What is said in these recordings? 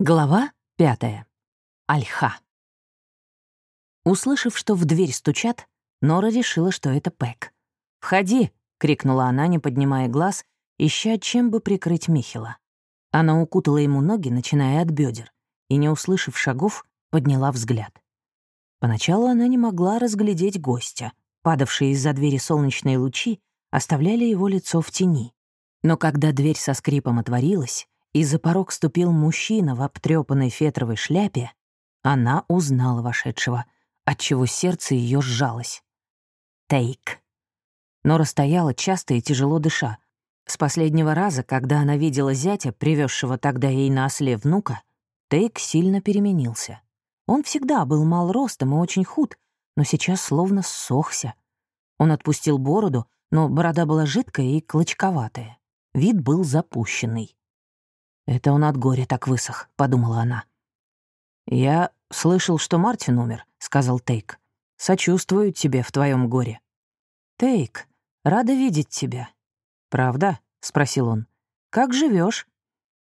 Глава пятая. Альха. Услышав, что в дверь стучат, Нора решила, что это Пэк. «Входи!» — крикнула она, не поднимая глаз, ища, чем бы прикрыть Михила. Она укутала ему ноги, начиная от бедер, и, не услышав шагов, подняла взгляд. Поначалу она не могла разглядеть гостя. Падавшие из-за двери солнечные лучи оставляли его лицо в тени. Но когда дверь со скрипом отворилась, и за порог ступил мужчина в обтрёпанной фетровой шляпе, она узнала вошедшего, отчего сердце ее сжалось. Тейк. Нора стояла часто и тяжело дыша. С последнего раза, когда она видела зятя, привезшего тогда ей на осле внука, Тейк сильно переменился. Он всегда был мал ростом и очень худ, но сейчас словно ссохся. Он отпустил бороду, но борода была жидкая и клочковатая. Вид был запущенный. «Это он от горя так высох», — подумала она. «Я слышал, что Мартин умер», — сказал Тейк. «Сочувствую тебе в твоем горе». «Тейк, рада видеть тебя». «Правда?» — спросил он. «Как живешь?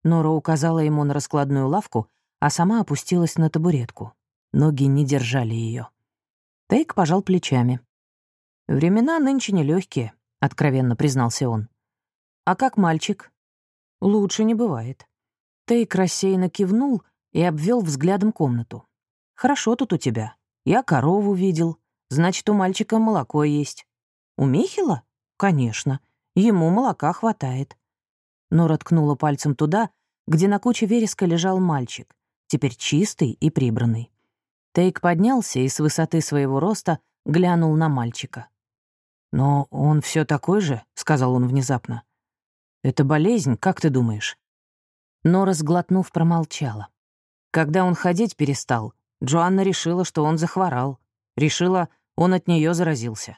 Нора указала ему на раскладную лавку, а сама опустилась на табуретку. Ноги не держали ее. Тейк пожал плечами. «Времена нынче нелегкие, откровенно признался он. «А как мальчик?» «Лучше не бывает. Тейк рассеянно кивнул и обвел взглядом комнату. «Хорошо тут у тебя. Я корову видел. Значит, у мальчика молоко есть. У Михила? Конечно. Ему молока хватает». Нора ткнула пальцем туда, где на куче вереска лежал мальчик, теперь чистый и прибранный. Тейк поднялся и с высоты своего роста глянул на мальчика. «Но он все такой же», — сказал он внезапно. «Это болезнь, как ты думаешь?» Но, разглотнув, промолчала. Когда он ходить перестал, Джоанна решила, что он захворал. Решила, он от нее заразился.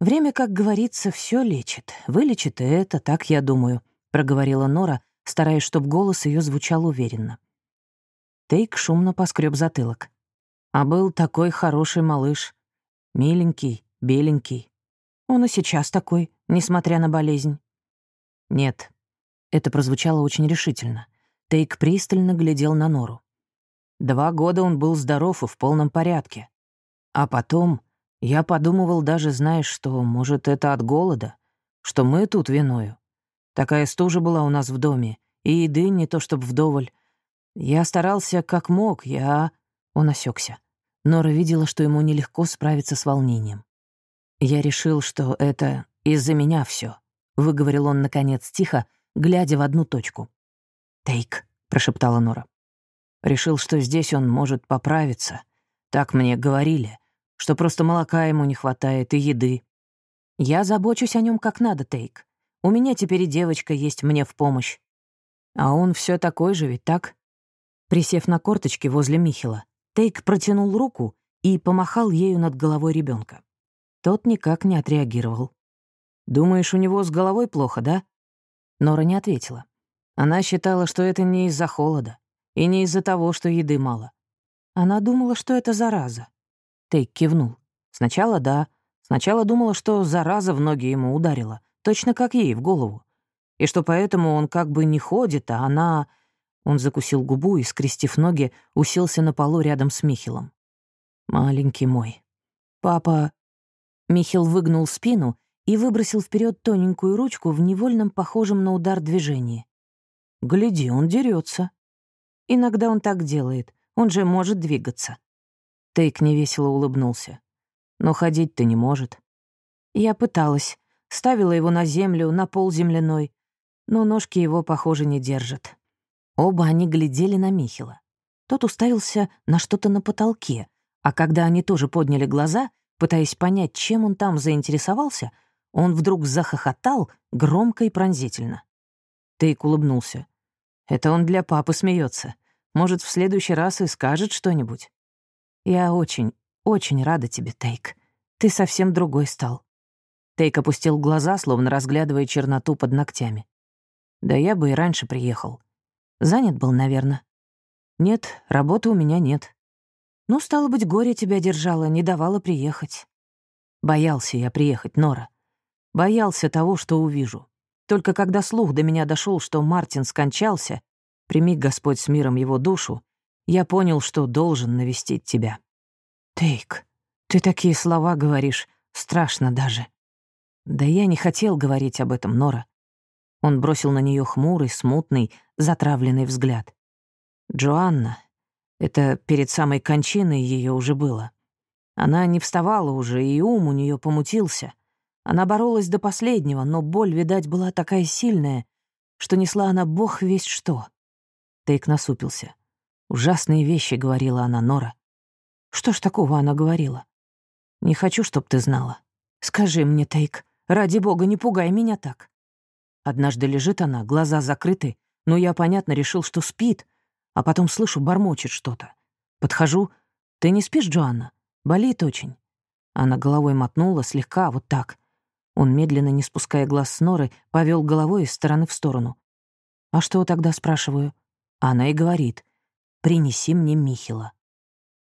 «Время, как говорится, все лечит. Вылечит и это, так я думаю», — проговорила Нора, стараясь, чтобы голос ее звучал уверенно. Тейк шумно поскреб затылок. А был такой хороший малыш. Миленький, беленький. Он и сейчас такой, несмотря на болезнь. Нет, это прозвучало очень решительно. Тейк пристально глядел на Нору. Два года он был здоров и в полном порядке. А потом я подумывал даже, знаешь, что, может, это от голода, что мы тут виною. Такая стужа была у нас в доме, и еды не то чтоб вдоволь. Я старался как мог, я...» Он осекся. Нора видела, что ему нелегко справиться с волнением. «Я решил, что это из-за меня все, выговорил он, наконец, тихо, глядя в одну точку. «Тейк», — прошептала Нора. «Решил, что здесь он может поправиться. Так мне говорили, что просто молока ему не хватает и еды. Я забочусь о нем как надо, Тейк. У меня теперь и девочка есть мне в помощь. А он все такой же, ведь так?» Присев на корточки возле Михила, Тейк протянул руку и помахал ею над головой ребенка. Тот никак не отреагировал. «Думаешь, у него с головой плохо, да?» Нора не ответила. Она считала, что это не из-за холода и не из-за того, что еды мало. Она думала, что это зараза. Тейк кивнул. Сначала да. Сначала думала, что зараза в ноги ему ударила, точно как ей в голову. И что поэтому он как бы не ходит, а она... Он закусил губу и, скрестив ноги, уселся на полу рядом с Михилом. «Маленький мой. Папа...» Михил выгнул спину и выбросил вперед тоненькую ручку в невольном похожем на удар движении. «Гляди, он дерется. Иногда он так делает, он же может двигаться. Тейк невесело улыбнулся. Но ходить-то не может. Я пыталась, ставила его на землю, на пол земляной, но ножки его, похоже, не держат. Оба они глядели на Михила. Тот уставился на что-то на потолке, а когда они тоже подняли глаза, пытаясь понять, чем он там заинтересовался — он вдруг захохотал громко и пронзительно. Тейк улыбнулся. «Это он для папы смеется. Может, в следующий раз и скажет что-нибудь?» «Я очень, очень рада тебе, Тейк. Ты совсем другой стал». Тейк опустил глаза, словно разглядывая черноту под ногтями. «Да я бы и раньше приехал. Занят был, наверное». «Нет, работы у меня нет». «Ну, стало быть, горе тебя держало, не давало приехать». «Боялся я приехать, Нора. Боялся того, что увижу. Только когда слух до меня дошел, что Мартин скончался, Прими, Господь, с миром его душу, я понял, что должен навестить тебя. Тейк, ты такие слова говоришь, страшно даже. Да я не хотел говорить об этом, Нора. Он бросил на нее хмурый, смутный, затравленный взгляд. Джоанна, это перед самой кончиной ее уже было. Она не вставала уже, и ум у нее помутился. Она боролась до последнего, но боль, видать, была такая сильная, что несла она бог весь что. Тейк насупился. «Ужасные вещи», — говорила она, Нора. «Что ж такого она говорила?» «Не хочу, чтоб ты знала. Скажи мне, Тейк, ради бога, не пугай меня так». Однажды лежит она, глаза закрыты, но я, понятно, решил, что спит, а потом слышу, бормочет что-то. Подхожу. «Ты не спишь, Джоанна? Болит очень». Она головой мотнула, слегка, вот так. Он, медленно, не спуская глаз с норы, повел головой из стороны в сторону. «А что тогда?» — спрашиваю. Она и говорит. «Принеси мне Михила».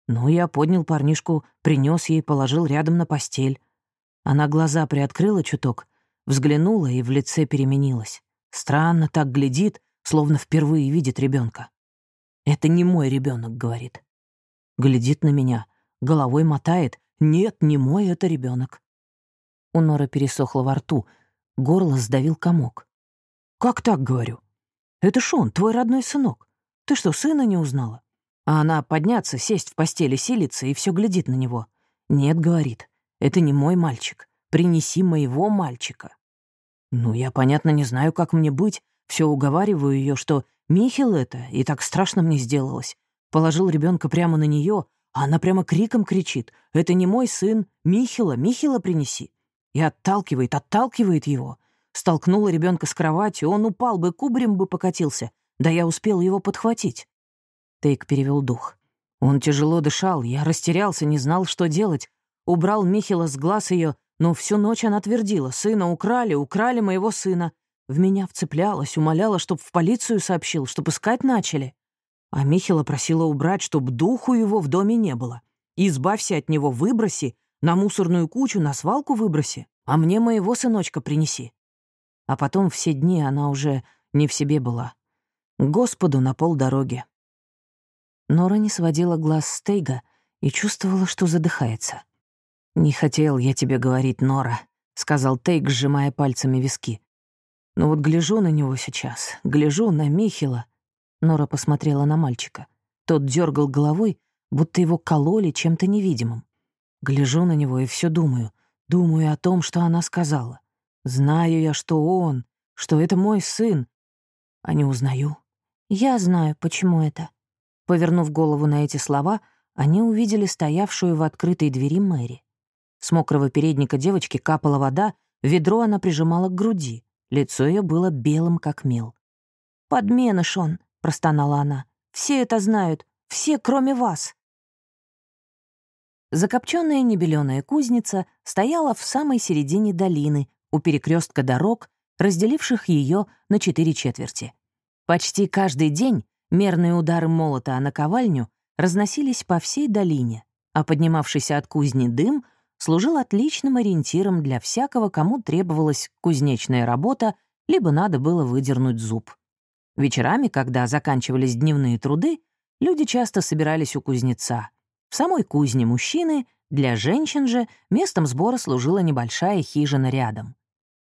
Ну, я поднял парнишку, принес ей, положил рядом на постель. Она глаза приоткрыла чуток, взглянула и в лице переменилась. Странно так глядит, словно впервые видит ребенка. «Это не мой ребенок, говорит. Глядит на меня, головой мотает. «Нет, не мой это ребенок. У Норы пересохло во рту, горло сдавил комок. «Как так, — говорю? Это ж он, твой родной сынок. Ты что, сына не узнала?» А она подняться, сесть в постели, силится и все глядит на него. «Нет, — говорит, — это не мой мальчик. Принеси моего мальчика». Ну, я, понятно, не знаю, как мне быть. Все уговариваю ее, что Михил это, и так страшно мне сделалось. Положил ребенка прямо на нее, а она прямо криком кричит. «Это не мой сын! Михила, Михила принеси!» И отталкивает, отталкивает его. Столкнула ребенка с кроватью, он упал бы, кубрем бы покатился. Да я успел его подхватить. Тейк перевел дух. Он тяжело дышал, я растерялся, не знал, что делать. Убрал Михила с глаз ее, но всю ночь она твердила. «Сына украли, украли моего сына». В меня вцеплялась, умоляла, чтоб в полицию сообщил, чтоб искать начали. А Михила просила убрать, чтоб духу его в доме не было. «Избавься от него, выброси, на мусорную кучу, на свалку выброси, а мне моего сыночка принеси». А потом все дни она уже не в себе была. Господу на полдороги. Нора не сводила глаз с Тейга и чувствовала, что задыхается. «Не хотел я тебе говорить, Нора», — сказал Тейг, сжимая пальцами виски. «Но вот гляжу на него сейчас, гляжу на Михила». Нора посмотрела на мальчика. Тот дергал головой, будто его кололи чем-то невидимым. Гляжу на него и все думаю. Думаю о том, что она сказала. Знаю я, что он, что это мой сын. А не узнаю. Я знаю, почему это. Повернув голову на эти слова, они увидели стоявшую в открытой двери Мэри. С мокрого передника девочки капала вода, ведро она прижимала к груди. Лицо ее было белым, как мел. «Подменыш он», — простонала она. «Все это знают. Все, кроме вас». Закопченная небеленая кузница стояла в самой середине долины, у перекрестка дорог, разделивших ее на четыре четверти. Почти каждый день мерные удары молота о наковальню разносились по всей долине, а поднимавшийся от кузни дым служил отличным ориентиром для всякого, кому требовалась кузнечная работа, либо надо было выдернуть зуб. Вечерами, когда заканчивались дневные труды, люди часто собирались у кузнеца, в самой кузне мужчины, для женщин же местом сбора служила небольшая хижина рядом.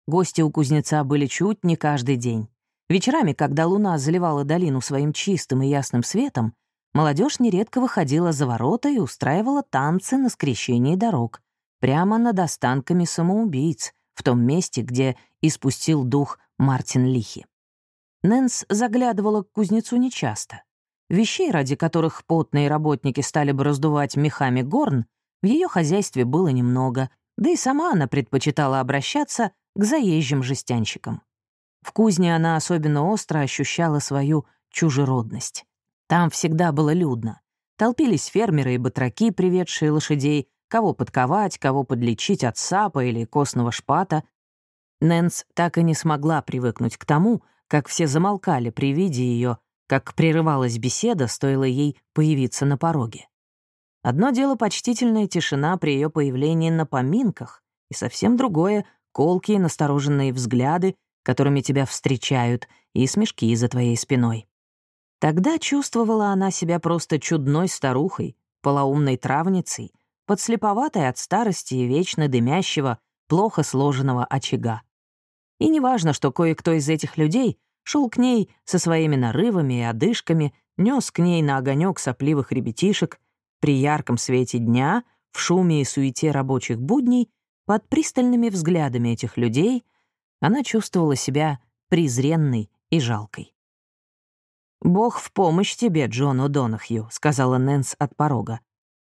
Гости у кузнеца были чуть не каждый день. Вечерами, когда луна заливала долину своим чистым и ясным светом, молодежь нередко выходила за ворота и устраивала танцы на скрещении дорог, прямо над останками самоубийц, в том месте, где испустил дух Мартин Лихи. Нэнс заглядывала к кузнецу нечасто. Вещей, ради которых потные работники стали бы раздувать мехами горн, в ее хозяйстве было немного, да и сама она предпочитала обращаться к заезжим жестянщикам. В кузне она особенно остро ощущала свою чужеродность. Там всегда было людно. Толпились фермеры и батраки, приведшие лошадей, кого подковать, кого подлечить от сапа или костного шпата. Нэнс так и не смогла привыкнуть к тому, как все замолкали при виде ее как прерывалась беседа, стоило ей появиться на пороге. Одно дело почтительная тишина при ее появлении на поминках, и совсем другое — колкие настороженные взгляды, которыми тебя встречают, и смешки за твоей спиной. Тогда чувствовала она себя просто чудной старухой, полоумной травницей, подслеповатой от старости и вечно дымящего, плохо сложенного очага. И неважно, что кое-кто из этих людей шел к ней со своими нарывами и одышками, нес к ней на огонек сопливых ребятишек, при ярком свете дня, в шуме и суете рабочих будней, под пристальными взглядами этих людей, она чувствовала себя презренной и жалкой. «Бог в помощь тебе, Джон О'Донахью», — сказала Нэнс от порога.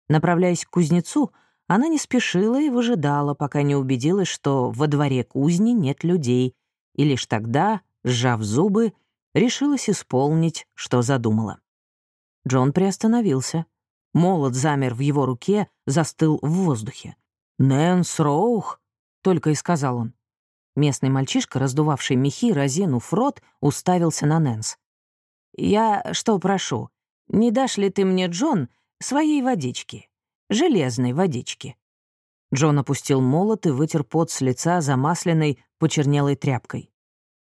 Направляясь к кузнецу, она не спешила и выжидала, пока не убедилась, что во дворе кузни нет людей, и лишь тогда, сжав зубы, решилась исполнить, что задумала. Джон приостановился. Молот замер в его руке, застыл в воздухе. «Нэнс Роух», — только и сказал он. Местный мальчишка, раздувавший мехи, разинув рот, уставился на Нэнс. «Я что прошу, не дашь ли ты мне, Джон, своей водички? Железной водички?» Джон опустил молот и вытер пот с лица замасленной, почернелой тряпкой.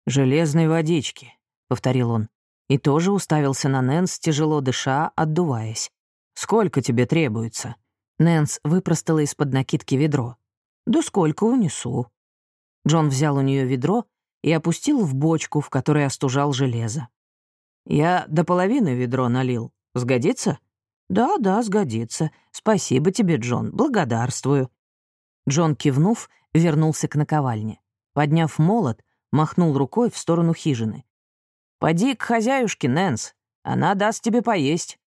«Железной водички», — повторил он, и тоже уставился на Нэнс, тяжело дыша, отдуваясь. «Сколько тебе требуется?» Нэнс выпростала из-под накидки ведро. «Да сколько унесу?» Джон взял у нее ведро и опустил в бочку, в которой остужал железо. «Я до половины ведро налил. Сгодится?» «Да, да, сгодится. Спасибо тебе, Джон. Благодарствую». Джон, кивнув, вернулся к наковальне. Подняв молот, махнул рукой в сторону хижины. «Поди к хозяюшке, Нэнс. Она даст тебе поесть».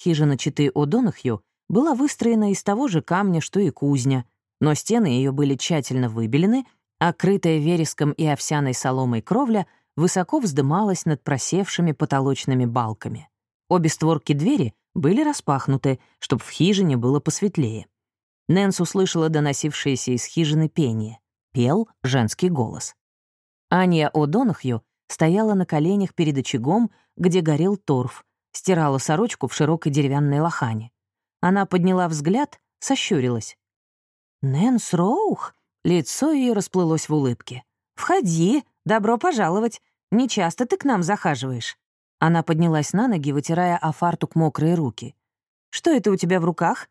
Хижина Читы О'Донахью была выстроена из того же камня, что и кузня, но стены ее были тщательно выбелены, а крытая вереском и овсяной соломой кровля высоко вздымалась над просевшими потолочными балками. Обе створки двери были распахнуты, чтобы в хижине было посветлее. Нэнс услышала доносившееся из хижины пение. Пел женский голос. Аня О'Донахью стояла на коленях перед очагом, где горел торф, стирала сорочку в широкой деревянной лохане. Она подняла взгляд, сощурилась. «Нэнс Роух?» Лицо ее расплылось в улыбке. «Входи, добро пожаловать. Не часто ты к нам захаживаешь». Она поднялась на ноги, вытирая о фартук мокрые руки. «Что это у тебя в руках?»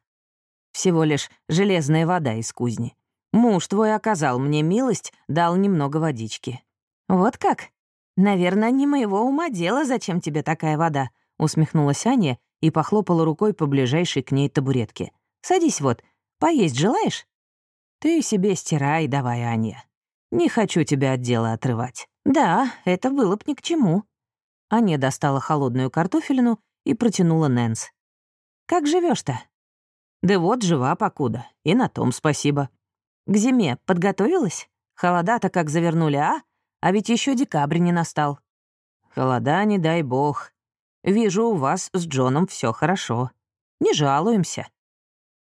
«Всего лишь железная вода из кузни. Муж твой оказал мне милость, дал немного водички». «Вот как? Наверное, не моего ума дело, зачем тебе такая вода», — усмехнулась Аня и похлопала рукой по ближайшей к ней табуретке. «Садись вот, поесть желаешь?» «Ты себе стирай давай, Аня. Не хочу тебя от дела отрывать». «Да, это было б ни к чему». Аня достала холодную картофелину и протянула Нэнс. «Как живешь то «Да вот, жива покуда, и на том спасибо». «К зиме подготовилась? Холода-то как завернули, а? А ведь еще декабрь не настал». «Холода, не дай бог. Вижу, у вас с Джоном все хорошо. Не жалуемся».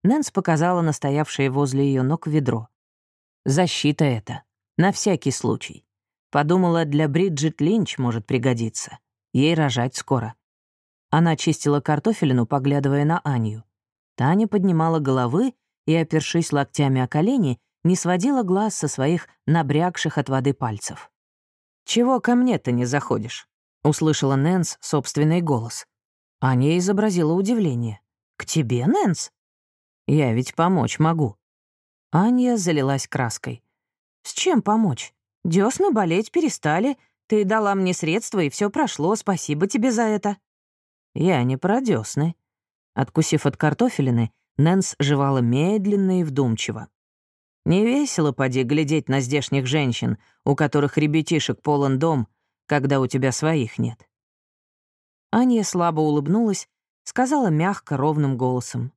Нэнс показала настоявшее возле ее ног ведро. «Защита это. На всякий случай. Подумала, для Бриджит Линч может пригодиться. Ей рожать скоро». Она чистила картофелину, поглядывая на Аню. Таня поднимала головы и, опершись локтями о колени, не сводила глаз со своих набрякших от воды пальцев. «Чего ко мне-то не заходишь?» — услышала Нэнс собственный голос. Аня изобразила удивление. «К тебе, Нэнс?» «Я ведь помочь могу». Аня залилась краской. «С чем помочь? Дёсны болеть перестали, ты дала мне средства, и все прошло, спасибо тебе за это». «Я не про дёсны». Откусив от картофелины, Нэнс жевала медленно и вдумчиво. «Не весело, поди, глядеть на здешних женщин, у которых ребятишек полон дом, когда у тебя своих нет». Аня слабо улыбнулась, сказала мягко, ровным голосом.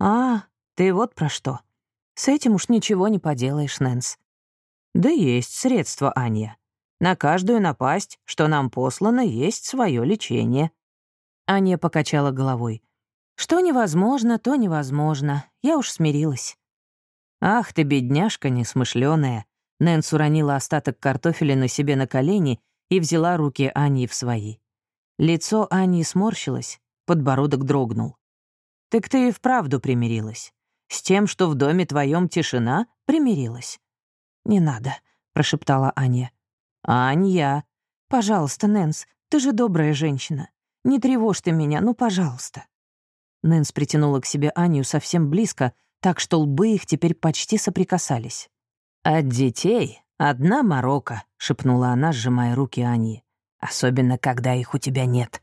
«А, ты вот про что. С этим уж ничего не поделаешь, Нэнс». «Да есть средства, Аня. На каждую напасть, что нам послано, есть свое лечение». Аня покачала головой. «Что невозможно, то невозможно. Я уж смирилась». «Ах ты, бедняжка несмышленая. Нэнс уронила остаток картофеля на себе на колени и взяла руки Ани в свои. Лицо Ани сморщилось, подбородок дрогнул. «Так ты и вправду примирилась. С тем, что в доме твоем тишина, примирилась». «Не надо», — прошептала Аня. «Анья, пожалуйста, Нэнс, Ты же добрая женщина. Не тревожь ты меня, ну, пожалуйста». Нэнс притянула к себе Аню совсем близко, так что лбы их теперь почти соприкасались. «От детей одна морока», — шепнула она, сжимая руки Ани. «Особенно, когда их у тебя нет».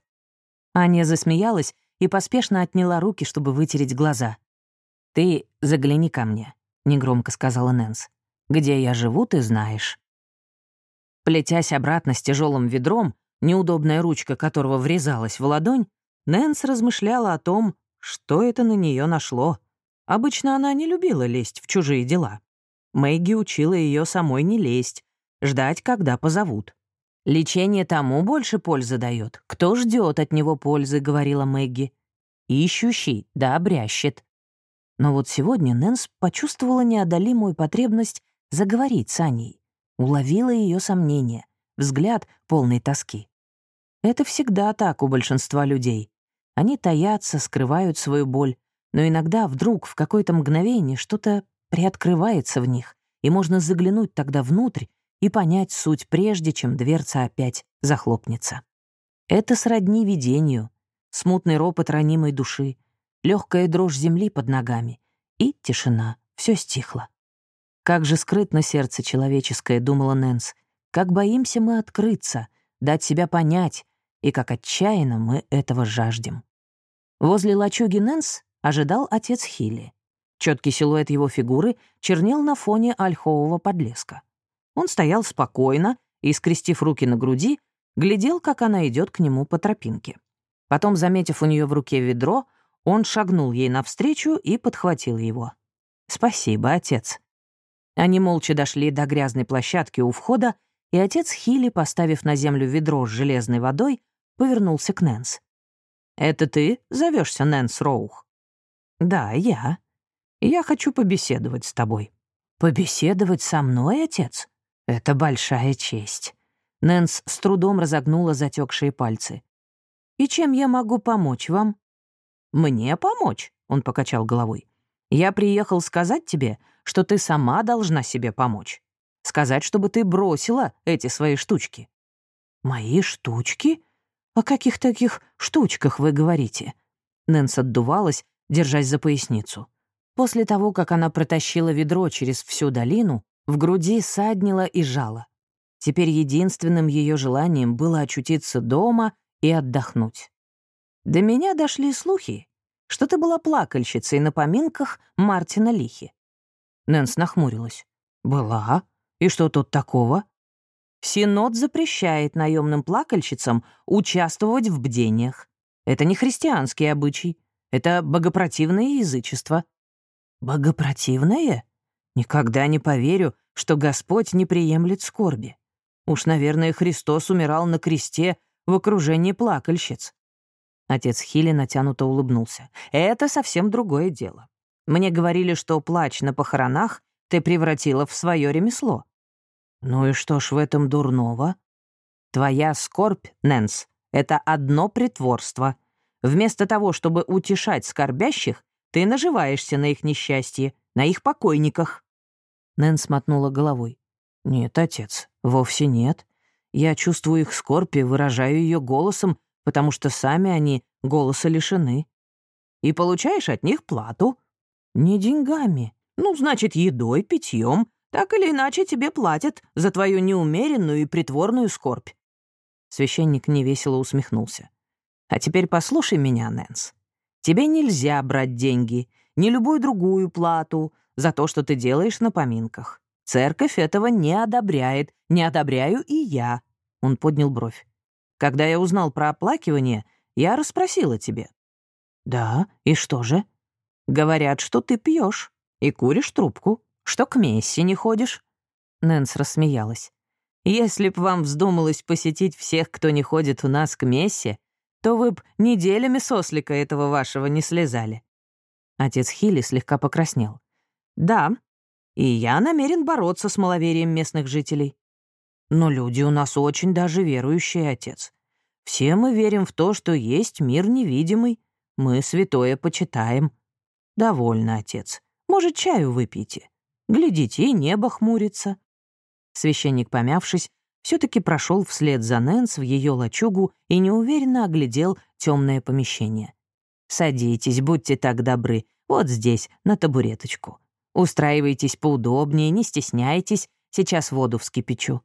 Аня засмеялась и поспешно отняла руки, чтобы вытереть глаза. «Ты загляни ко мне», — негромко сказала Нэнс. «Где я живу, ты знаешь». Плетясь обратно с тяжелым ведром, неудобная ручка которого врезалась в ладонь, Нэнс размышляла о том, что это на нее нашло. Обычно она не любила лезть в чужие дела. Мэгги учила ее самой не лезть, ждать, когда позовут. «Лечение тому больше пользы дает. Кто ждет от него пользы», — говорила Мэгги. «Ищущий, да обрящет». Но вот сегодня Нэнс почувствовала неодолимую потребность заговорить с Аней. Уловила ее сомнения, взгляд полный тоски. Это всегда так у большинства людей. Они таятся, скрывают свою боль, но иногда вдруг в какое-то мгновение что-то приоткрывается в них, и можно заглянуть тогда внутрь и понять суть, прежде чем дверца опять захлопнется. Это сродни видению, смутный ропот ранимой души, легкая дрожь земли под ногами и тишина. Все стихло. Как же скрытно сердце человеческое, думала Нэнс. Как боимся мы открыться, дать себя понять, и как отчаянно мы этого жаждем. Возле лачуги Нэнс ожидал отец Хилли. Четкий силуэт его фигуры чернел на фоне ольхового подлеска. Он стоял спокойно и, скрестив руки на груди, глядел, как она идет к нему по тропинке. Потом, заметив у нее в руке ведро, он шагнул ей навстречу и подхватил его. «Спасибо, отец». Они молча дошли до грязной площадки у входа, и отец Хилли, поставив на землю ведро с железной водой, повернулся к Нэнс. «Это ты зовешься Нэнс Роух?» «Да, я. Я хочу побеседовать с тобой». «Побеседовать со мной, отец? Это большая честь». Нэнс с трудом разогнула затекшие пальцы. «И чем я могу помочь вам?» «Мне помочь?» — он покачал головой. «Я приехал сказать тебе, что ты сама должна себе помочь. Сказать, чтобы ты бросила эти свои штучки». «Мои штучки? О каких таких штучках вы говорите?» Нэнс отдувалась, держась за поясницу. После того, как она протащила ведро через всю долину, в груди саднила и жала. Теперь единственным ее желанием было очутиться дома и отдохнуть. До меня дошли слухи, что ты была плакальщицей на поминках Мартина Лихи. Нэнс нахмурилась. «Была? И что тут такого?» Синод запрещает наемным плакальщицам участвовать в бдениях. Это не христианский обычай. Это богопротивное язычество. Богопротивное? Никогда не поверю, что Господь не приемлет скорби. Уж, наверное, Христос умирал на кресте в окружении плакальщиц. Отец Хилли натянуто улыбнулся. «Это совсем другое дело. Мне говорили, что плач на похоронах ты превратила в свое ремесло». «Ну и что ж в этом дурного?» «Твоя скорбь, Нэнс, это одно притворство. Вместо того, чтобы утешать скорбящих, ты наживаешься на их несчастье, на их покойниках». Нэнс мотнула головой. «Нет, отец, вовсе нет. Я чувствую их скорбь и выражаю ее голосом, потому что сами они голоса лишены. И получаешь от них плату. Не деньгами. Ну, значит, едой, питьем. Так или иначе тебе платят за твою неумеренную и притворную скорбь. Священник невесело усмехнулся. А теперь послушай меня, Нэнс. Тебе нельзя брать деньги, ни любую другую плату за то, что ты делаешь на поминках. Церковь этого не одобряет, не одобряю и я. Он поднял бровь. Когда я узнал про оплакивание, я расспросила тебе. Да, и что же? Говорят, что ты пьешь и куришь трубку, что к мессе не ходишь. Нэнс рассмеялась. Если б вам вздумалось посетить всех, кто не ходит у нас к мессе, то вы б неделями сослика этого вашего не слезали. Отец Хилли слегка покраснел. Да, и я намерен бороться с маловерием местных жителей. Но люди у нас очень даже верующие, отец. Все мы верим в то, что есть мир невидимый. Мы святое почитаем. Довольно, отец. Может, чаю выпейте? Глядите, и небо хмурится. Священник, помявшись, все таки прошел вслед за Нэнс в ее лачугу и неуверенно оглядел темное помещение. «Садитесь, будьте так добры, вот здесь, на табуреточку. Устраивайтесь поудобнее, не стесняйтесь, сейчас воду вскипячу».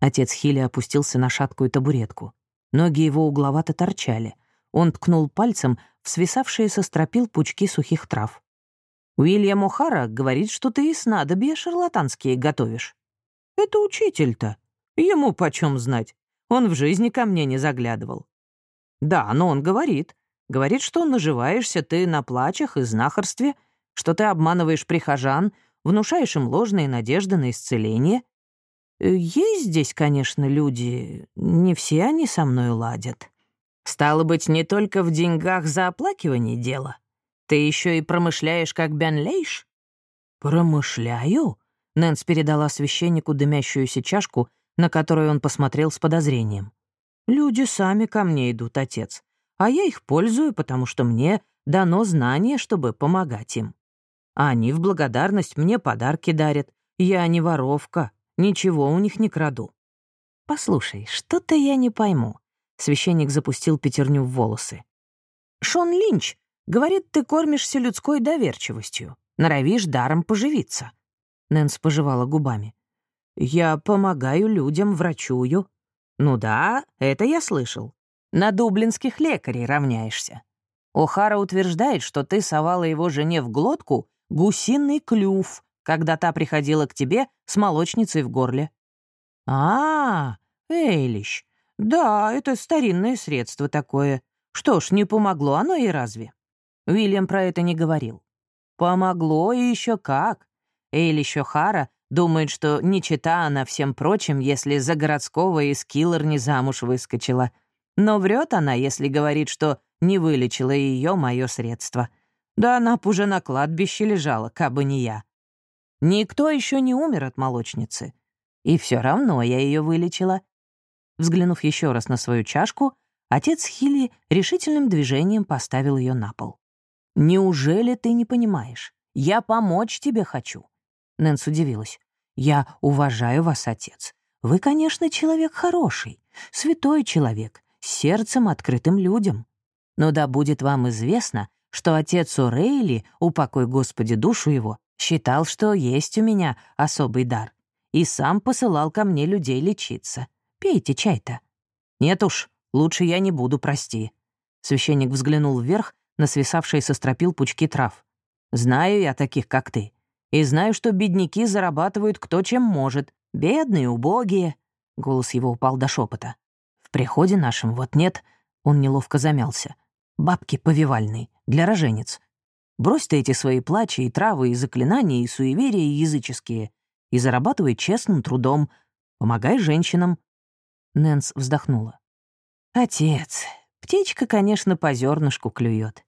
Отец Хилли опустился на шаткую табуретку. Ноги его угловато торчали. Он ткнул пальцем в свисавшие со стропил пучки сухих трав. «Уильям О'Хара говорит, что ты и снадобья шарлатанские готовишь». «Это учитель-то. Ему почем знать? Он в жизни ко мне не заглядывал». «Да, но он говорит. Говорит, что наживаешься ты на плачах и знахарстве, что ты обманываешь прихожан, внушаешь им ложные надежды на исцеление. Э, есть здесь, конечно, люди, не все они со мной ладят. Стало быть, не только в деньгах за оплакивание дело. Ты еще и промышляешь, как Бен Лейш? Промышляю? Нэнс передала священнику дымящуюся чашку, на которую он посмотрел с подозрением. «Люди сами ко мне идут, отец, а я их пользую, потому что мне дано знание, чтобы помогать им. А они в благодарность мне подарки дарят. Я не воровка, ничего у них не краду». «Послушай, что-то я не пойму». Священник запустил пятерню в волосы. «Шон Линч говорит, ты кормишься людской доверчивостью, норовишь даром поживиться». Нэнс пожевала губами. «Я помогаю людям, врачую». «Ну да, это я слышал. На дублинских лекарей равняешься. О'Хара утверждает, что ты совала его жене в глотку гусиный клюв, когда та приходила к тебе с молочницей в горле». «А, Эйлищ, да, это старинное средство такое. Что ж, не помогло оно и разве?» Уильям про это не говорил. «Помогло и еще как. Эйлищ О'Хара думает, что не чита она всем прочим, если за городского из Киллер не замуж выскочила. Но врет она, если говорит, что не вылечила ее мое средство. Да она б уже на кладбище лежала, кабы не я. Никто еще не умер от молочницы. И все равно я ее вылечила. Взглянув еще раз на свою чашку, отец Хилли решительным движением поставил ее на пол. «Неужели ты не понимаешь? Я помочь тебе хочу». Нэнс удивилась. «Я уважаю вас, отец. Вы, конечно, человек хороший, святой человек, с сердцем открытым людям. Но да будет вам известно, что отец Орейли, упокой Господи душу его, считал, что есть у меня особый дар, и сам посылал ко мне людей лечиться. Пейте чай-то». «Нет уж, лучше я не буду, прости». Священник взглянул вверх на свисавшие со стропил пучки трав. «Знаю я таких, как ты. И знаю, что бедняки зарабатывают кто чем может. Бедные, убогие». Голос его упал до шепота. «В приходе нашем вот нет...» Он неловко замялся. «Бабки повивальные, для роженец. Брось ты эти свои плачи и травы, и заклинания, и суеверия языческие, и зарабатывай честным трудом. Помогай женщинам». Нэнс вздохнула. «Отец, птичка, конечно, по зернышку клюет.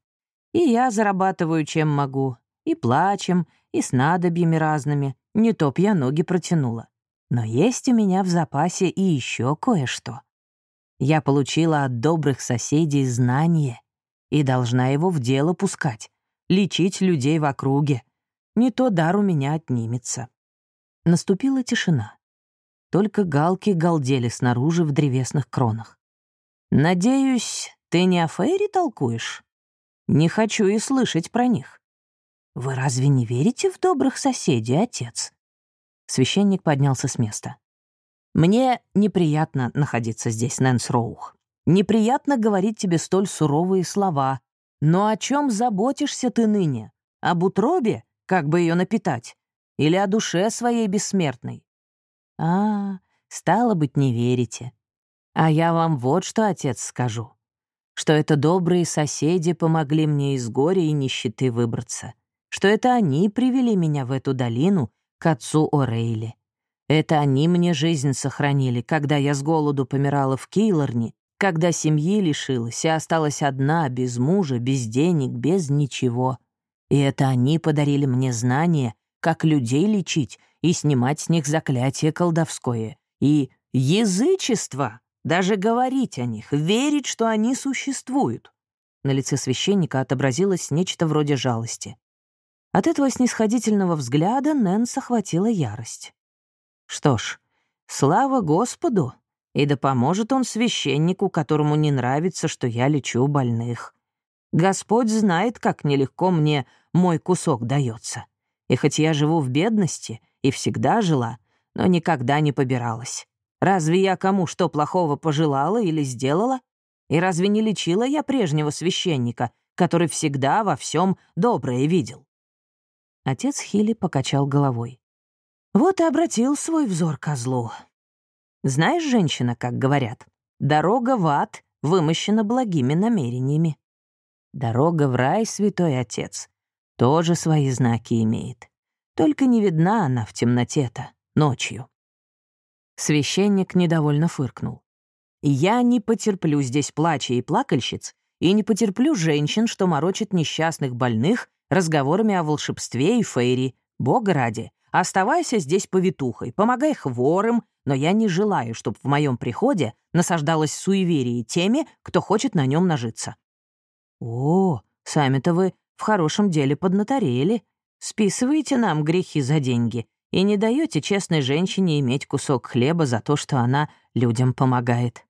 И я зарабатываю, чем могу. И плачем, и снадобьями разными. Не то б я ноги протянула. Но есть у меня в запасе и еще кое-что. Я получила от добрых соседей знание и должна его в дело пускать, лечить людей в округе. Не то дар у меня отнимется. Наступила тишина. Только галки галдели снаружи в древесных кронах. «Надеюсь, ты не о Фейре толкуешь? Не хочу и слышать про них. «Вы разве не верите в добрых соседей, отец?» Священник поднялся с места. «Мне неприятно находиться здесь, Нэнс Роух. Неприятно говорить тебе столь суровые слова. Но о чем заботишься ты ныне? Об утробе, как бы ее напитать? Или о душе своей бессмертной? А, стало быть, не верите. А я вам вот что, отец, скажу. Что это добрые соседи помогли мне из горя и нищеты выбраться что это они привели меня в эту долину к отцу Орейли. Это они мне жизнь сохранили, когда я с голоду помирала в Кейлорне, когда семьи лишилась и осталась одна, без мужа, без денег, без ничего. И это они подарили мне знания, как людей лечить и снимать с них заклятие колдовское. И язычество, даже говорить о них, верить, что они существуют. На лице священника отобразилось нечто вроде жалости. От этого снисходительного взгляда Нэнс охватила ярость. «Что ж, Слава Господу! И да поможет он священнику, которому не нравится, что я лечу больных. Господь знает, как нелегко мне мой кусок дается. И хоть я живу в бедности и всегда жила, но никогда не побиралась. Разве я кому что плохого пожелала или сделала? И разве не лечила я прежнего священника, который всегда во всем доброе видел?» Отец Хили покачал головой. Вот и обратил свой взор козлу. Знаешь, женщина, как говорят, дорога в ад вымощена благими намерениями. Дорога в рай, святой отец, тоже свои знаки имеет. Только не видна она в темноте-то, ночью. Священник недовольно фыркнул. «Я не потерплю здесь плача и плакальщиц, и не потерплю женщин, что морочат несчастных больных разговорами о волшебстве и фейри. Бога ради, оставайся здесь повитухой, помогай хворым, но я не желаю, чтобы в моем приходе насаждалось суеверие теми, кто хочет на нем нажиться». «О, сами-то вы в хорошем деле поднаторели. Списываете нам грехи за деньги и не даете честной женщине иметь кусок хлеба за то, что она людям помогает.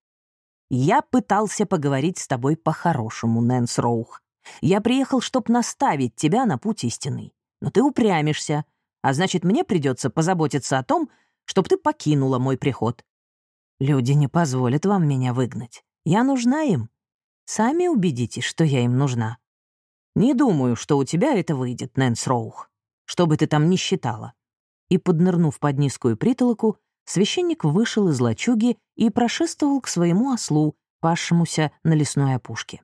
Я пытался поговорить с тобой по-хорошему, Нэнс Роух. Я приехал, чтобы наставить тебя на путь истинный. Но ты упрямишься, а значит, мне придется позаботиться о том, чтобы ты покинула мой приход. Люди не позволят вам меня выгнать. Я нужна им. Сами убедитесь, что я им нужна. Не думаю, что у тебя это выйдет, Нэнс Роух. Что бы ты там ни считала и, поднырнув под низкую притолоку, священник вышел из лачуги и прошествовал к своему ослу, пасшемуся на лесной опушке.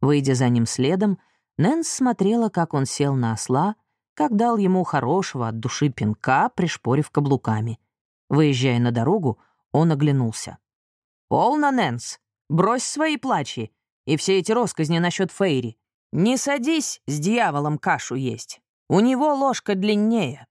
Выйдя за ним следом, Нэнс смотрела, как он сел на осла, как дал ему хорошего от души пинка, пришпорив каблуками. Выезжая на дорогу, он оглянулся. «Полно, Нэнс! Брось свои плачи и все эти росказни насчет Фейри. Не садись с дьяволом кашу есть. У него ложка длиннее».